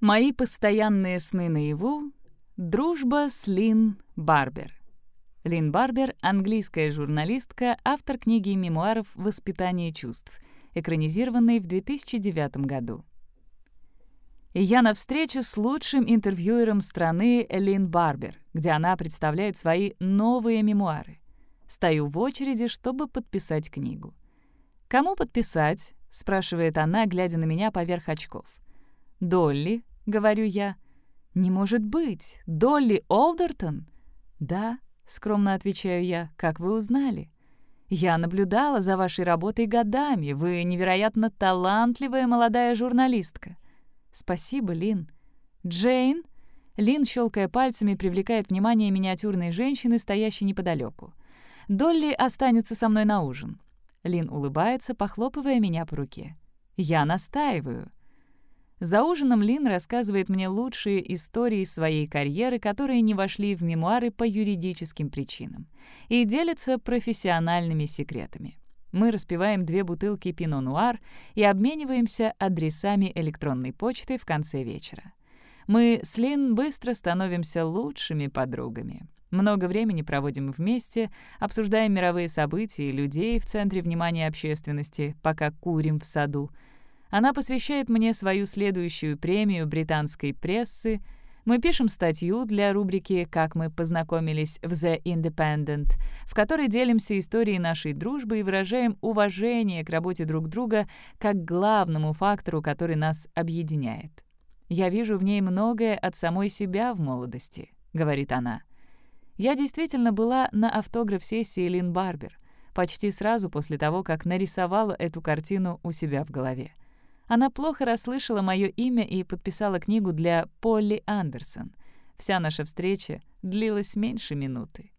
Мои постоянные сны наяву. Дружба с Лин Барбер. Лин Барбер — английская журналистка, автор книги мемуаров «Воспитание чувств», экранизированной в 2009 году. И я на встрече с лучшим интервьюером страны Лин Барбер, где она представляет свои новые мемуары. Стою в очереди, чтобы подписать книгу. «Кому подписать?» — спрашивает она, глядя на меня поверх очков. «Долли», — говорю я. «Не может быть! Долли Олдертон?» «Да», — скромно отвечаю я, — «как вы узнали?» «Я наблюдала за вашей работой годами. Вы невероятно талантливая молодая журналистка». «Спасибо, Лин». «Джейн?» Лин, щелкая пальцами, привлекает внимание миниатюрной женщины, стоящей неподалеку. «Долли останется со мной на ужин». Лин улыбается, похлопывая меня по руке. «Я настаиваю». За ужином Лин рассказывает мне лучшие истории своей карьеры, которые не вошли в мемуары по юридическим причинам, и делится профессиональными секретами. Мы распиваем две бутылки пино-нуар и обмениваемся адресами электронной почты в конце вечера. Мы с Лин быстро становимся лучшими подругами. Много времени проводим вместе, обсуждаем мировые события и людей в центре внимания общественности, пока курим в саду. Она посвящает мне свою следующую премию британской прессы. Мы пишем статью для рубрики «Как мы познакомились» в The Independent, в которой делимся историей нашей дружбы и выражаем уважение к работе друг друга как главному фактору, который нас объединяет. «Я вижу в ней многое от самой себя в молодости», — говорит она. Я действительно была на автограф-сессии Лин Барбер, почти сразу после того, как нарисовала эту картину у себя в голове. Она плохо расслышала мое имя и подписала книгу для Полли Андерсон. Вся наша встреча длилась меньше минуты.